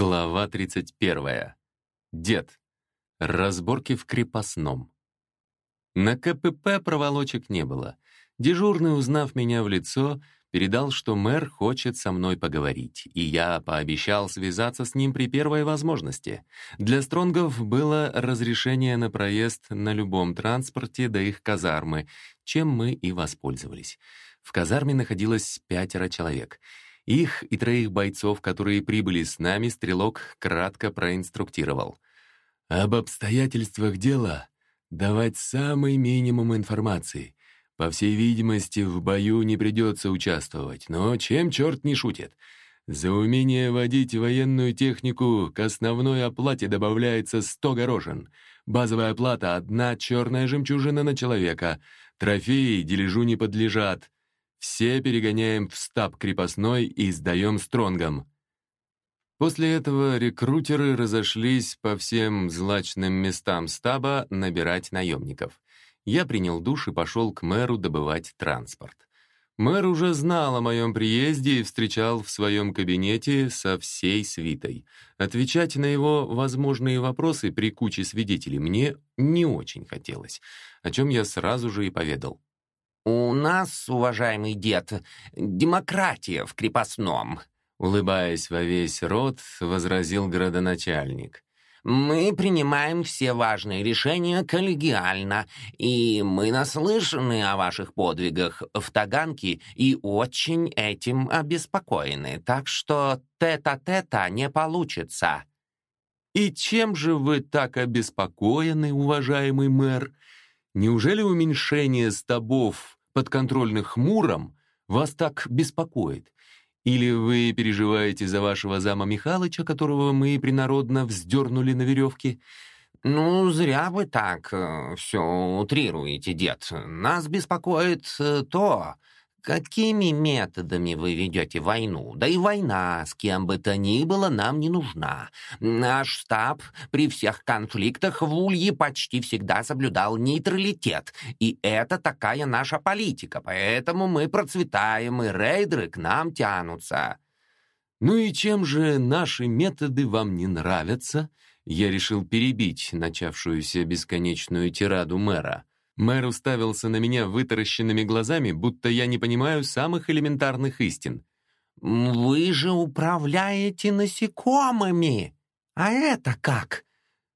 Глава 31. Дед. Разборки в крепостном. На КПП проволочек не было. Дежурный, узнав меня в лицо, передал, что мэр хочет со мной поговорить, и я пообещал связаться с ним при первой возможности. Для Стронгов было разрешение на проезд на любом транспорте до их казармы, чем мы и воспользовались. В казарме находилось пятеро человек — их и троих бойцов, которые прибыли с нами, стрелок кратко проинструктировал. «Об обстоятельствах дела давать самый минимум информации. По всей видимости, в бою не придется участвовать, но чем черт не шутит? За умение водить военную технику к основной оплате добавляется 100 горошин. Базовая оплата — одна черная жемчужина на человека. Трофеи дележу не подлежат. Все перегоняем в стаб крепостной и сдаем стронгам. После этого рекрутеры разошлись по всем злачным местам стаба набирать наемников. Я принял душ и пошел к мэру добывать транспорт. Мэр уже знал о моем приезде и встречал в своем кабинете со всей свитой. Отвечать на его возможные вопросы при куче свидетелей мне не очень хотелось, о чем я сразу же и поведал. «У нас, уважаемый дед, демократия в крепостном», улыбаясь во весь рот, возразил градоначальник. «Мы принимаем все важные решения коллегиально, и мы наслышаны о ваших подвигах в Таганке и очень этим обеспокоены, так что тета-тета не получится». «И чем же вы так обеспокоены, уважаемый мэр? Неужели уменьшение стабов подконтрольных Муром вас так беспокоит? Или вы переживаете за вашего зама Михалыча, которого мы принародно вздернули на веревке?» «Ну, зря вы так э, все утрируете, дед. Нас беспокоит э, то, Какими методами вы ведете войну? Да и война с кем бы то ни было нам не нужна. Наш штаб при всех конфликтах в Улье почти всегда соблюдал нейтралитет. И это такая наша политика, поэтому мы процветаем, и рейдеры к нам тянутся. Ну и чем же наши методы вам не нравятся? Я решил перебить начавшуюся бесконечную тираду мэра. Мэр уставился на меня вытаращенными глазами, будто я не понимаю самых элементарных истин. «Вы же управляете насекомыми! А это как?»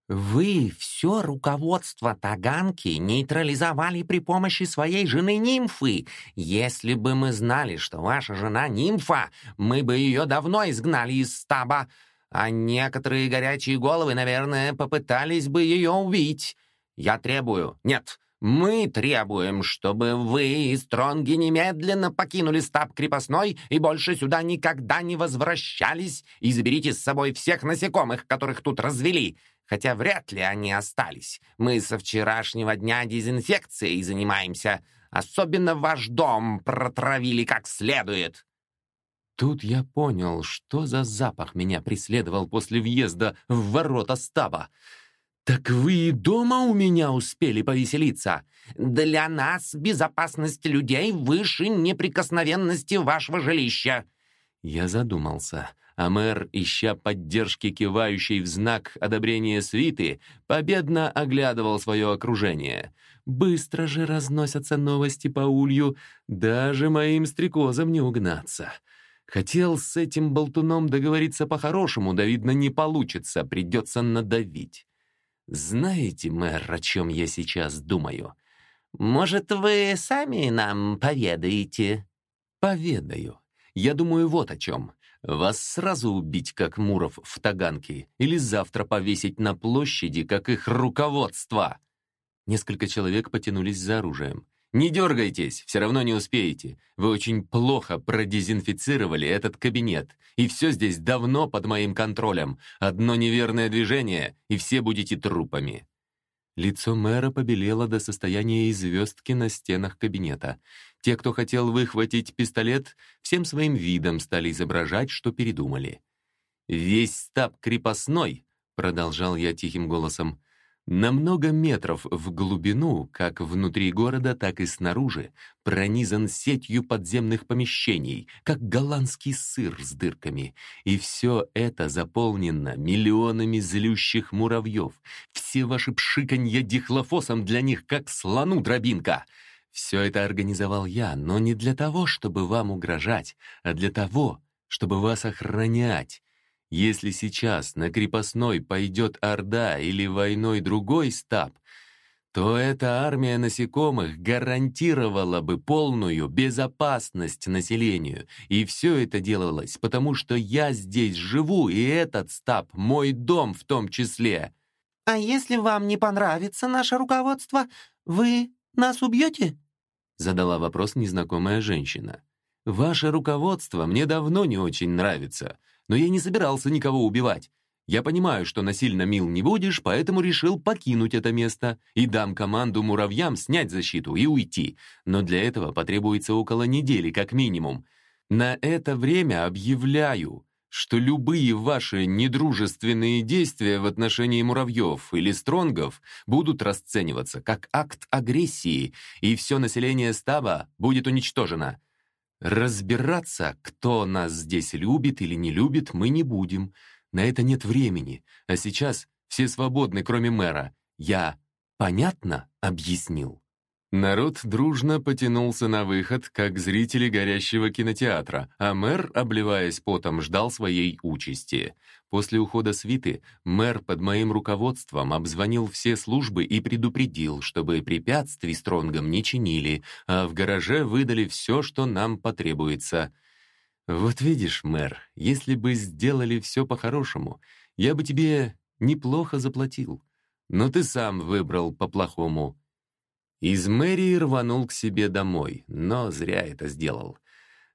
«Вы все руководство Таганки нейтрализовали при помощи своей жены Нимфы. Если бы мы знали, что ваша жена Нимфа, мы бы ее давно изгнали из стаба, а некоторые горячие головы, наверное, попытались бы ее убить. Я требую... Нет, мы требуем, чтобы вы и Стронги немедленно покинули стаб крепостной и больше сюда никогда не возвращались и заберите с собой всех насекомых, которых тут развели, хотя вряд ли они остались. Мы со вчерашнего дня дезинфекцией занимаемся. Особенно ваш дом протравили как следует». Тут я понял, что за запах меня преследовал после въезда в ворота стаба. «Так вы дома у меня успели повеселиться? Для нас безопасность людей выше неприкосновенности вашего жилища». Я задумался, а мэр, ища поддержки кивающей в знак одобрения свиты, победно оглядывал свое окружение. Быстро же разносятся новости по улью, даже моим стрекозам не угнаться. Хотел с этим болтуном договориться по-хорошему, да, видно, не получится, придется надавить. Знаете, мэр, о чем я сейчас думаю? Может, вы сами нам поведаете? Поведаю. Я думаю вот о чем. Вас сразу убить, как Муров в Таганке, или завтра повесить на площади, как их руководство. Несколько человек потянулись за оружием. «Не дергайтесь, все равно не успеете. Вы очень плохо продезинфицировали этот кабинет, и все здесь давно под моим контролем. Одно неверное движение, и все будете трупами». Лицо мэра побелело до состояния звездки на стенах кабинета. Те, кто хотел выхватить пистолет, всем своим видом стали изображать, что передумали. «Весь стаб крепостной», — продолжал я тихим голосом, На много метров в глубину, как внутри города, так и снаружи, пронизан сетью подземных помещений, как голландский сыр с дырками. И все это заполнено миллионами злющих муравьев. Все ваши пшиканья дихлофосом для них, как слону дробинка. Все это организовал я, но не для того, чтобы вам угрожать, а для того, чтобы вас охранять. Если сейчас на крепостной пойдет Орда или войной другой стаб, то эта армия насекомых гарантировала бы полную безопасность населению. И все это делалось, потому что я здесь живу, и этот стаб — мой дом в том числе. «А если вам не понравится наше руководство, вы нас убьете?» Задала вопрос незнакомая женщина. «Ваше руководство мне давно не очень нравится но я не собирался никого убивать. Я понимаю, что насильно мил не будешь, поэтому решил покинуть это место и дам команду муравьям снять защиту и уйти. Но для этого потребуется около недели как минимум. На это время объявляю, что любые ваши недружественные действия в отношении муравьев или стронгов будут расцениваться как акт агрессии, и все население стаба будет уничтожено. Разбираться, кто нас здесь любит или не любит, мы не будем. На это нет времени. А сейчас все свободны, кроме мэра. Я понятно объяснил? Народ дружно потянулся на выход, как зрители горящего кинотеатра, а мэр, обливаясь потом, ждал своей участи. После ухода свиты мэр под моим руководством обзвонил все службы и предупредил, чтобы препятствий стронгам не чинили, а в гараже выдали все, что нам потребуется. Вот видишь, мэр, если бы сделали все по-хорошему, я бы тебе неплохо заплатил. Но ты сам выбрал по-плохому. Из мэрии рванул к себе домой, но зря это сделал.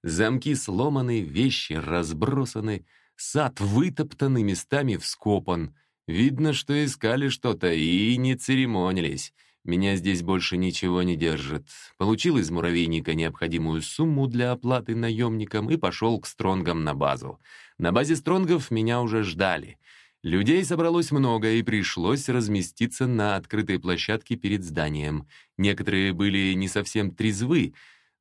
Замки сломаны, вещи разбросаны, сад вытоптанный местами вскопан. Видно, что искали что-то и не церемонились. Меня здесь больше ничего не держит. Получил из муравейника необходимую сумму для оплаты наемникам и пошел к Стронгам на базу. На базе Стронгов меня уже ждали — Людей собралось много, и пришлось разместиться на открытой площадке перед зданием. Некоторые были не совсем трезвы,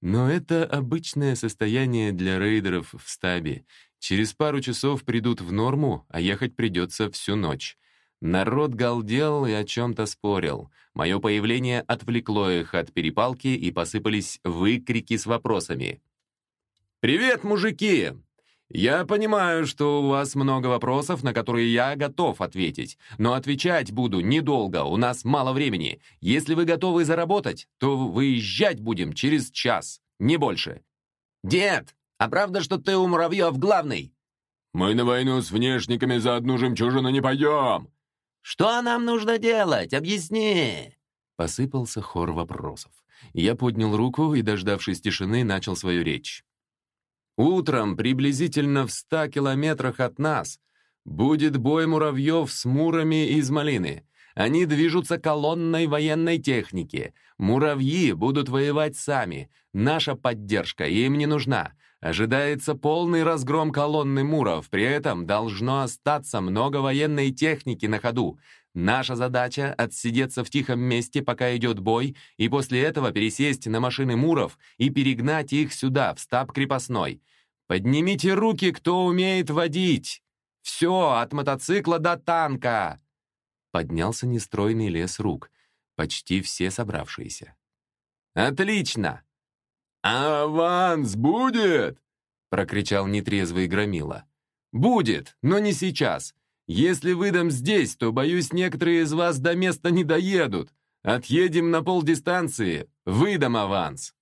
но это обычное состояние для рейдеров в стабе. Через пару часов придут в норму, а ехать придется всю ночь. Народ галдел и о чем-то спорил. Мое появление отвлекло их от перепалки, и посыпались выкрики с вопросами. «Привет, мужики! «Я понимаю, что у вас много вопросов, на которые я готов ответить, но отвечать буду недолго, у нас мало времени. Если вы готовы заработать, то выезжать будем через час, не больше». «Дед, а правда, что ты у муравьев главный?» «Мы на войну с внешниками за одну жемчужину не пойдем!» «Что нам нужно делать? Объясни!» Посыпался хор вопросов. Я поднял руку и, дождавшись тишины, начал свою речь. Утром, приблизительно в ста километрах от нас, будет бой муравьев с мурами из малины. Они движутся колонной военной техники. Муравьи будут воевать сами. Наша поддержка им не нужна. Ожидается полный разгром колонны муров. При этом должно остаться много военной техники на ходу. Наша задача — отсидеться в тихом месте, пока идет бой, и после этого пересесть на машины муров и перегнать их сюда, в стаб крепостной. Поднимите руки, кто умеет водить! Все, от мотоцикла до танка!» Поднялся нестройный лес рук, почти все собравшиеся. «Отлично!» «Аванс будет?» — прокричал нетрезвый Громила. «Будет, но не сейчас. Если выдам здесь, то, боюсь, некоторые из вас до места не доедут. Отъедем на полдистанции, выдам аванс».